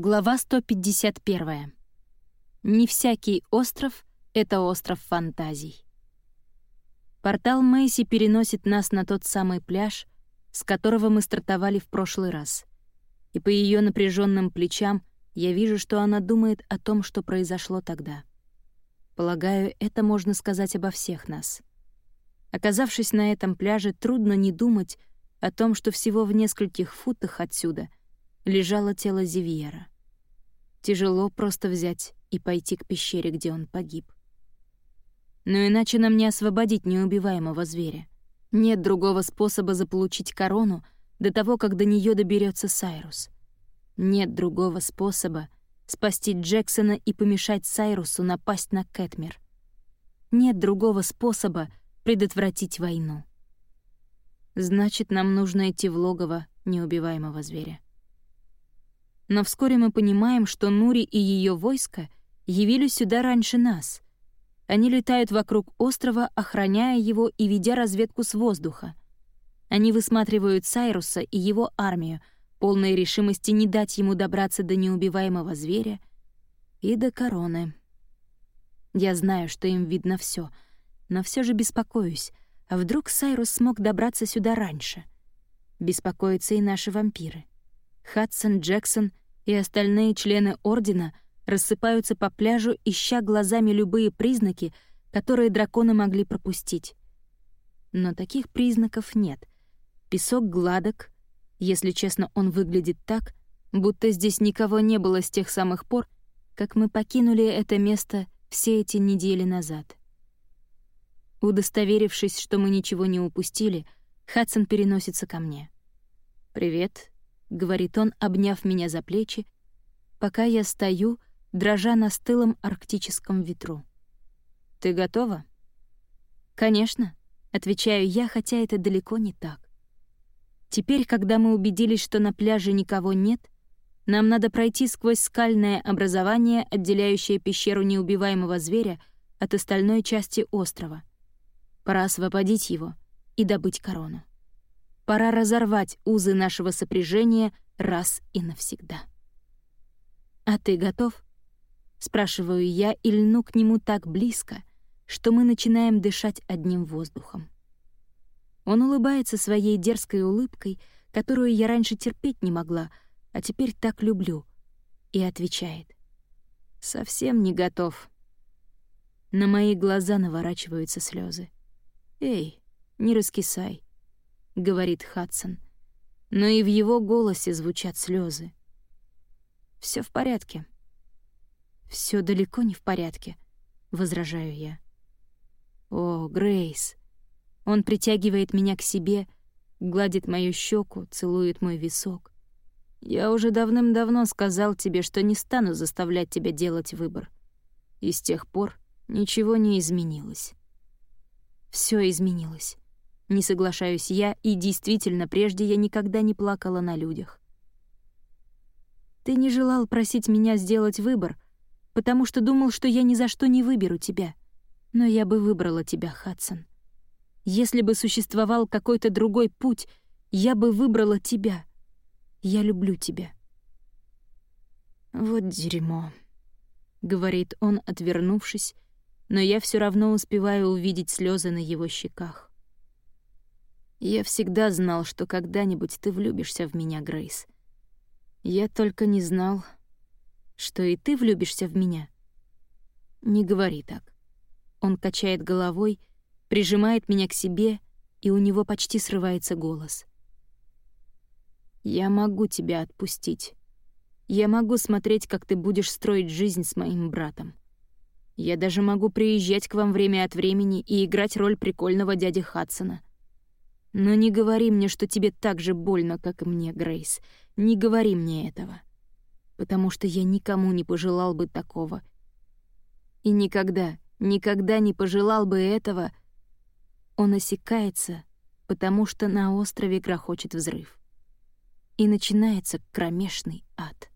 Глава 151. Не всякий остров — это остров фантазий. Портал Мэйси переносит нас на тот самый пляж, с которого мы стартовали в прошлый раз. И по ее напряженным плечам я вижу, что она думает о том, что произошло тогда. Полагаю, это можно сказать обо всех нас. Оказавшись на этом пляже, трудно не думать о том, что всего в нескольких футах отсюда лежало тело Зивьера. Тяжело просто взять и пойти к пещере, где он погиб. Но иначе нам не освободить неубиваемого зверя. Нет другого способа заполучить корону до того, как до нее доберется Сайрус. Нет другого способа спасти Джексона и помешать Сайрусу напасть на Кэтмер. Нет другого способа предотвратить войну. Значит, нам нужно идти в логово неубиваемого зверя. Но вскоре мы понимаем, что Нури и ее войско явились сюда раньше нас. Они летают вокруг острова, охраняя его и ведя разведку с воздуха. Они высматривают Сайруса и его армию, полной решимости не дать ему добраться до неубиваемого зверя и до короны. Я знаю, что им видно все, но все же беспокоюсь, а вдруг Сайрус смог добраться сюда раньше? Беспокоятся и наши вампиры. Хадсон, Джексон и остальные члены Ордена рассыпаются по пляжу, ища глазами любые признаки, которые драконы могли пропустить. Но таких признаков нет. Песок гладок, если честно, он выглядит так, будто здесь никого не было с тех самых пор, как мы покинули это место все эти недели назад. Удостоверившись, что мы ничего не упустили, Хадсон переносится ко мне. «Привет», — говорит он, обняв меня за плечи, пока я стою, дрожа на стылом арктическом ветру. «Ты готова?» «Конечно», — отвечаю я, хотя это далеко не так. Теперь, когда мы убедились, что на пляже никого нет, нам надо пройти сквозь скальное образование, отделяющее пещеру неубиваемого зверя от остальной части острова. Пора освободить его и добыть корону. Пора разорвать узы нашего сопряжения раз и навсегда. «А ты готов?» — спрашиваю я и льну к нему так близко, что мы начинаем дышать одним воздухом. Он улыбается своей дерзкой улыбкой, которую я раньше терпеть не могла, а теперь так люблю, и отвечает. «Совсем не готов». На мои глаза наворачиваются слезы. «Эй, не раскисай говорит Хадсон. Но и в его голосе звучат слезы. Все в порядке. Все далеко не в порядке, возражаю я. О, Грейс. Он притягивает меня к себе, гладит мою щеку, целует мой висок. Я уже давным-давно сказал тебе, что не стану заставлять тебя делать выбор. И с тех пор ничего не изменилось. Все изменилось. Не соглашаюсь я, и действительно, прежде я никогда не плакала на людях. Ты не желал просить меня сделать выбор, потому что думал, что я ни за что не выберу тебя. Но я бы выбрала тебя, Хадсон. Если бы существовал какой-то другой путь, я бы выбрала тебя. Я люблю тебя. Вот дерьмо, — говорит он, отвернувшись, но я все равно успеваю увидеть слезы на его щеках. Я всегда знал, что когда-нибудь ты влюбишься в меня, Грейс. Я только не знал, что и ты влюбишься в меня. Не говори так. Он качает головой, прижимает меня к себе, и у него почти срывается голос. Я могу тебя отпустить. Я могу смотреть, как ты будешь строить жизнь с моим братом. Я даже могу приезжать к вам время от времени и играть роль прикольного дяди Хадсона. Но не говори мне, что тебе так же больно, как и мне, Грейс. Не говори мне этого. Потому что я никому не пожелал бы такого. И никогда, никогда не пожелал бы этого. Он осекается, потому что на острове грохочет взрыв. И начинается кромешный ад.